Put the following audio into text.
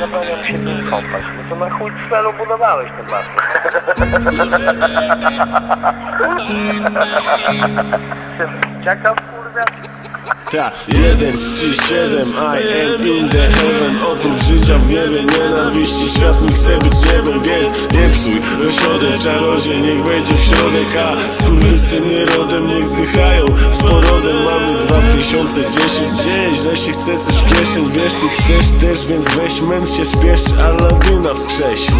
zabrania mu się w nim kąpać. No to na chuj celu budowałeś ten basen. Czekam, kurde. Ta, 1, 3, 7, I am in the heaven Oprócz życia w niebie, nienawiści Świat mi chce być niebem, więc nie psuj Środek czarodziej, niech wejdzie w środek A skurwysyny rodem, niech zdychają Z porodem mamy 2010 Dzień, źle się chce coś w kieszeń. Wiesz, ty chcesz też, więc weź męc się spiesz Aladyna wskrzesił